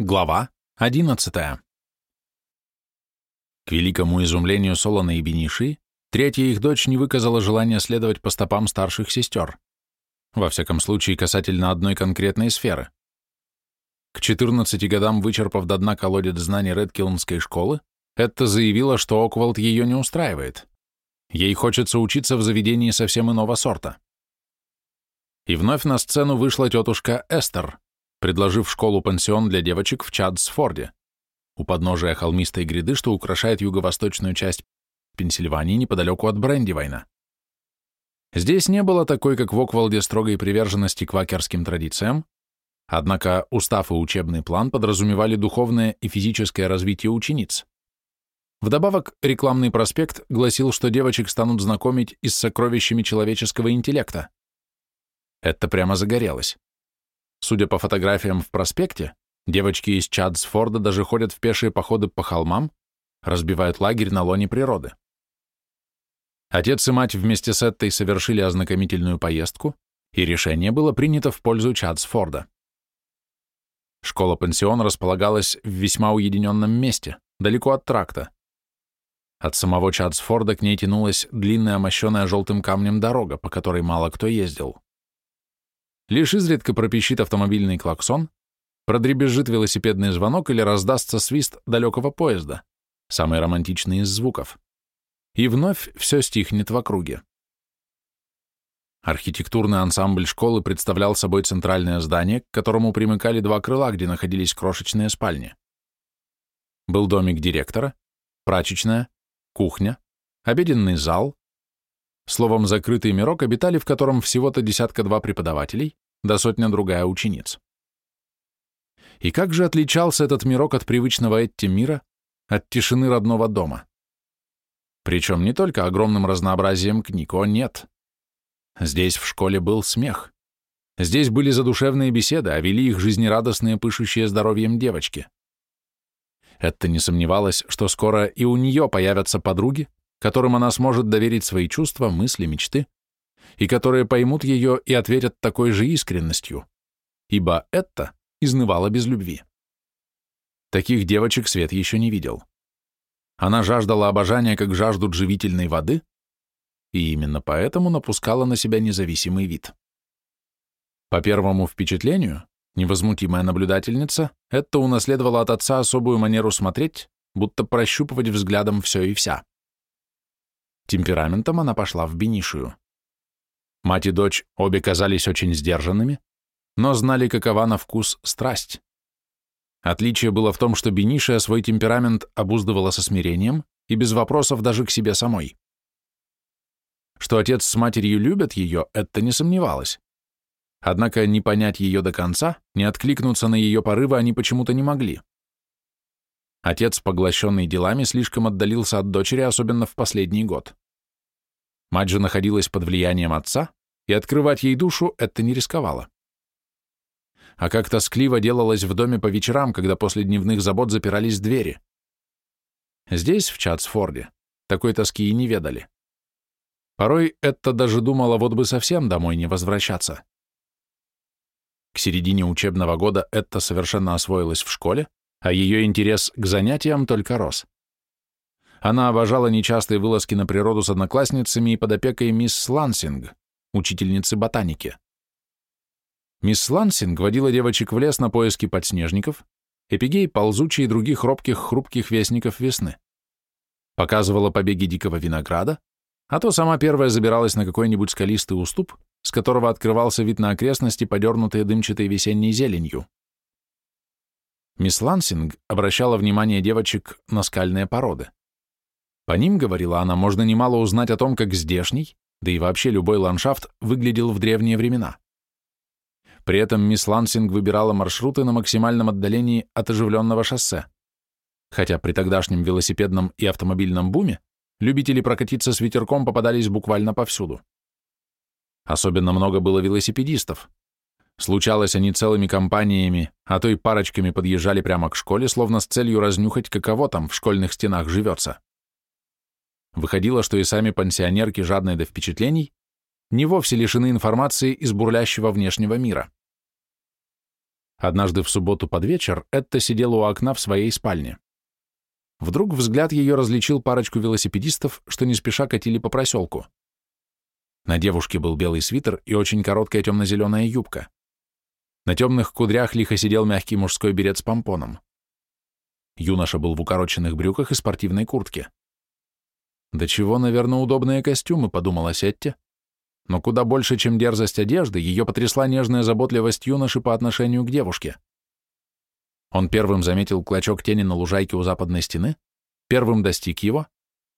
Глава 11. К великому изумлению Солона и Бениши, третья их дочь не выказала желания следовать по стопам старших сестер, во всяком случае касательно одной конкретной сферы. К 14 годам, вычерпав до дна колодец знаний Редкиллнской школы, Этта заявила, что Оквалд ее не устраивает. Ей хочется учиться в заведении совсем иного сорта. И вновь на сцену вышла тетушка Эстер, предложив школу-пансион для девочек в Чадсфорде, у подножия холмистой гряды, что украшает юго-восточную часть Пенсильвании неподалеку от Брэндивайна. Здесь не было такой, как в Оквалде, строгой приверженности к вакерским традициям, однако устав и учебный план подразумевали духовное и физическое развитие учениц. Вдобавок, рекламный проспект гласил, что девочек станут знакомить и с сокровищами человеческого интеллекта. Это прямо загорелось. Судя по фотографиям в проспекте, девочки из Чадсфорда даже ходят в пешие походы по холмам, разбивают лагерь на лоне природы. Отец и мать вместе с Эттой совершили ознакомительную поездку, и решение было принято в пользу Чадсфорда. Школа-пансион располагалась в весьма уединенном месте, далеко от тракта. От самого Чадсфорда к ней тянулась длинная, мощеная желтым камнем дорога, по которой мало кто ездил. Лишь изредка пропищит автомобильный клаксон, продребезжит велосипедный звонок или раздастся свист далекого поезда, самый романтичный из звуков. И вновь все стихнет в округе. Архитектурный ансамбль школы представлял собой центральное здание, к которому примыкали два крыла, где находились крошечные спальни. Был домик директора, прачечная, кухня, обеденный зал, Словом, закрытый мирок, обитали в котором всего-то десятка-два преподавателей, да сотня-другая учениц. И как же отличался этот мирок от привычного Этти мира, от тишины родного дома? Причем не только огромным разнообразием книг, о нет. Здесь в школе был смех. Здесь были задушевные беседы, а вели их жизнерадостные, пышущие здоровьем девочки. Это не сомневалась, что скоро и у нее появятся подруги, которым она сможет доверить свои чувства, мысли, мечты, и которые поймут ее и ответят такой же искренностью, ибо это изнывало без любви. Таких девочек Свет еще не видел. Она жаждала обожания, как жаждут живительной воды, и именно поэтому напускала на себя независимый вид. По первому впечатлению, невозмутимая наблюдательница, это унаследовала от отца особую манеру смотреть, будто прощупывать взглядом все и вся. Темпераментом она пошла в Бенишию. Мать и дочь обе казались очень сдержанными, но знали, какова на вкус страсть. Отличие было в том, что Бенишия свой темперамент обуздывала со смирением и без вопросов даже к себе самой. Что отец с матерью любят ее, это не сомневалось. Однако не понять ее до конца, не откликнуться на ее порывы они почему-то не могли. Отец, поглощенный делами, слишком отдалился от дочери, особенно в последний год. Мать же находилась под влиянием отца, и открывать ей душу это не рисковало. А как тоскливо делалось в доме по вечерам, когда после дневных забот запирались двери. Здесь, в Чатсфорде, такой тоски и не ведали. Порой это даже думала, вот бы совсем домой не возвращаться. К середине учебного года это совершенно освоилась в школе, а ее интерес к занятиям только рос. Она обожала нечастые вылазки на природу с одноклассницами и под опекой мисс Лансинг, учительницы ботаники. Мисс Лансинг водила девочек в лес на поиски подснежников, эпигей, ползучей и других робких хрупких вестников весны. Показывала побеги дикого винограда, а то сама первая забиралась на какой-нибудь скалистый уступ, с которого открывался вид на окрестности, подернутые дымчатой весенней зеленью. Мисс Лансинг обращала внимание девочек на скальные породы. По ним, говорила она, можно немало узнать о том, как здешний, да и вообще любой ландшафт выглядел в древние времена. При этом мисс Лансинг выбирала маршруты на максимальном отдалении от оживленного шоссе. Хотя при тогдашнем велосипедном и автомобильном буме любители прокатиться с ветерком попадались буквально повсюду. Особенно много было велосипедистов, Случалось, они целыми компаниями, а то и парочками подъезжали прямо к школе, словно с целью разнюхать, каково там в школьных стенах живется. Выходило, что и сами пансионерки, жадные до впечатлений, не вовсе лишены информации из бурлящего внешнего мира. Однажды в субботу под вечер Этта сидела у окна в своей спальне. Вдруг взгляд ее различил парочку велосипедистов, что не спеша катили по проселку. На девушке был белый свитер и очень короткая темно-зеленая юбка. На темных кудрях лихо сидел мягкий мужской берет с помпоном. Юноша был в укороченных брюках и спортивной куртке. «Да чего, наверное, удобные костюмы», — подумала Сетти. Но куда больше, чем дерзость одежды, ее потрясла нежная заботливость юноши по отношению к девушке. Он первым заметил клочок тени на лужайке у западной стены, первым достиг его,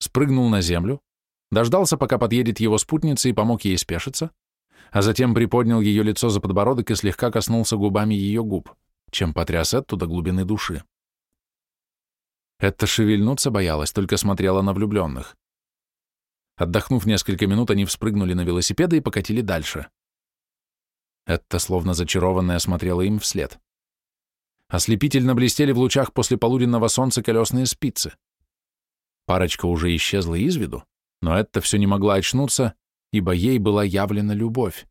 спрыгнул на землю, дождался, пока подъедет его спутница и помог ей спешиться, а затем приподнял ее лицо за подбородок и слегка коснулся губами ее губ, чем потряс Этту до глубины души. Этта шевельнуться боялась, только смотрела на влюбленных. Отдохнув несколько минут, они вспрыгнули на велосипеды и покатили дальше. Этта, словно зачарованная, смотрела им вслед. Ослепительно блестели в лучах после полуденного солнца колесные спицы. Парочка уже исчезла из виду, но это все не могла очнуться, ибо ей была явлена любовь.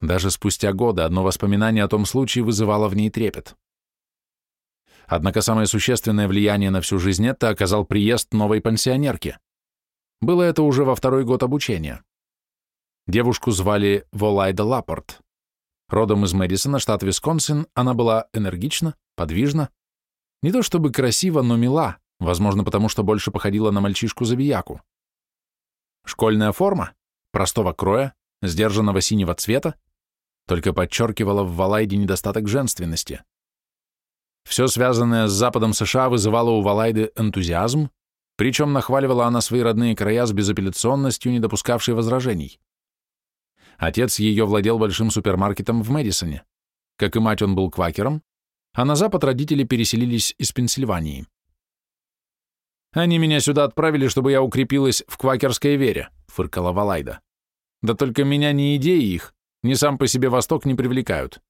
Даже спустя годы одно воспоминание о том случае вызывало в ней трепет. Однако самое существенное влияние на всю жизнь это оказал приезд новой пансионерки. Было это уже во второй год обучения. Девушку звали Волайда Лапорт. Родом из Мэдисона, штат Висконсин, она была энергична, подвижна, не то чтобы красиво, но мила, возможно, потому что больше походила на мальчишку-забияку. Школьная форма, простого кроя, сдержанного синего цвета, только подчеркивала в Валайде недостаток женственности. Все связанное с Западом США вызывало у Валайды энтузиазм, причем нахваливала она свои родные края с безапелляционностью, не допускавшей возражений. Отец ее владел большим супермаркетом в Мэдисоне. Как и мать, он был квакером, а на запад родители переселились из Пенсильвании. «Они меня сюда отправили, чтобы я укрепилась в квакерской вере», — фыркала Валайда. «Да только меня ни идеи их, ни сам по себе Восток не привлекают.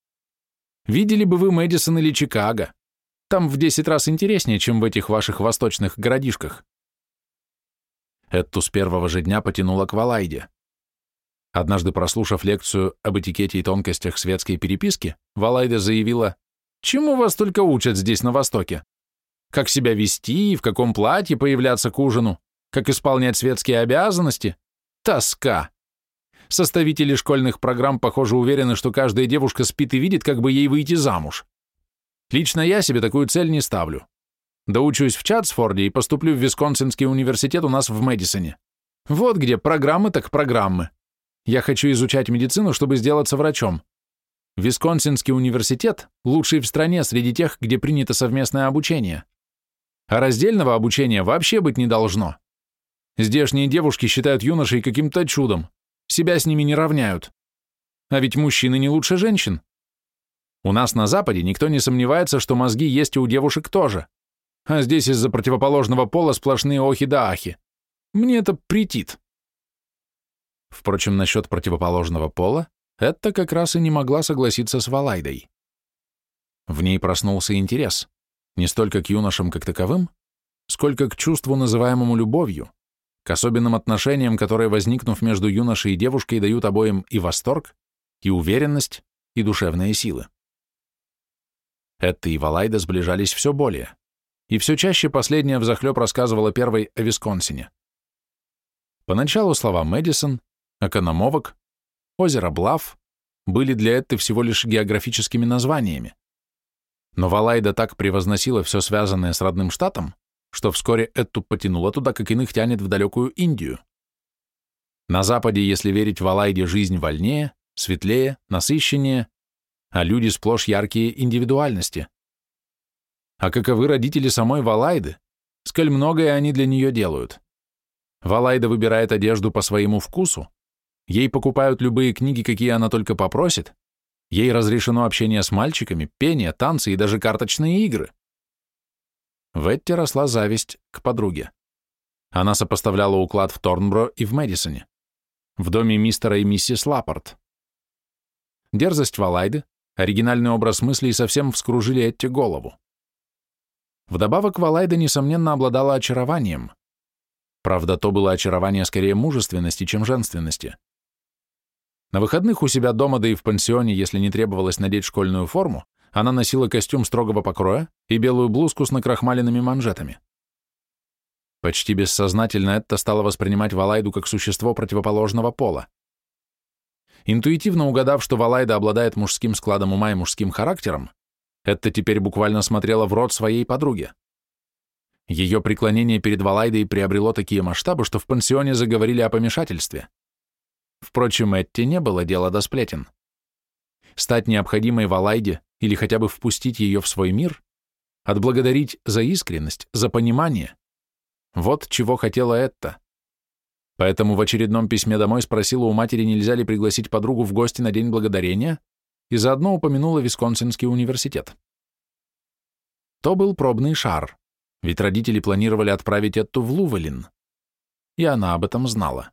Видели бы вы Мэдисон или Чикаго? Там в десять раз интереснее, чем в этих ваших восточных городишках». Эту с первого же дня потянула к Валайде. Однажды, прослушав лекцию об этикете и тонкостях светской переписки, Валайда заявила, «Чему вас только учат здесь, на Востоке? Как себя вести, в каком платье появляться к ужину, как исполнять светские обязанности? Тоска!» Составители школьных программ, похоже, уверены, что каждая девушка спит и видит, как бы ей выйти замуж. Лично я себе такую цель не ставлю. Доучусь в Чатсфорде и поступлю в Висконсинский университет у нас в Мэдисоне. Вот где программы так программы. Я хочу изучать медицину, чтобы сделаться врачом. Висконсинский университет лучший в стране среди тех, где принято совместное обучение. А раздельного обучения вообще быть не должно. Здешние девушки считают юношей каким-то чудом, себя с ними не равняют. А ведь мужчины не лучше женщин. У нас на Западе никто не сомневается, что мозги есть и у девушек тоже. А здесь из-за противоположного пола сплошные охи да ахи. Мне это претит. Впрочем, насчет противоположного пола это как раз и не могла согласиться с Валайдой. В ней проснулся интерес, не столько к юношам как таковым, сколько к чувству, называемому любовью, к особенным отношениям, которые, возникнув между юношей и девушкой, дают обоим и восторг, и уверенность, и душевные силы. Это и Валайда сближались все более, и все чаще последняя взахлеб рассказывала первой о Висконсине. Поначалу слова «Мэдисон», Экономовок, озеро Блав были для Этты всего лишь географическими названиями. Но Валайда так превозносила все связанное с родным штатом, что вскоре Этту потянуло туда, как иных тянет в далекую Индию. На Западе, если верить Валайде, жизнь вольнее, светлее, насыщеннее, а люди сплошь яркие индивидуальности. А каковы родители самой Валайды, сколь многое они для нее делают. Валайда выбирает одежду по своему вкусу, Ей покупают любые книги, какие она только попросит. Ей разрешено общение с мальчиками, пение, танцы и даже карточные игры. В Этте росла зависть к подруге. Она сопоставляла уклад в Торнбро и в Мэдисоне, в доме мистера и миссис Лаппорт. Дерзость Валайды, оригинальный образ мыслей совсем вскружили Этте голову. Вдобавок Валайда, несомненно, обладала очарованием. Правда, то было очарование скорее мужественности, чем женственности. На выходных у себя дома, да и в пансионе, если не требовалось надеть школьную форму, она носила костюм строгого покроя и белую блузку с накрахмаленными манжетами. Почти бессознательно это стало воспринимать Валайду как существо противоположного пола. Интуитивно угадав, что Валайда обладает мужским складом ума и мужским характером, это теперь буквально смотрела в рот своей подруге. Ее преклонение перед Валайдой приобрело такие масштабы, что в пансионе заговорили о помешательстве. Впрочем, Этти не было дела до сплетен. Стать необходимой Валайде или хотя бы впустить ее в свой мир, отблагодарить за искренность, за понимание, вот чего хотела Этта. Поэтому в очередном письме домой спросила у матери, нельзя ли пригласить подругу в гости на День Благодарения, и заодно упомянула Висконсинский университет. То был пробный шар, ведь родители планировали отправить Этту в Лувелин, и она об этом знала.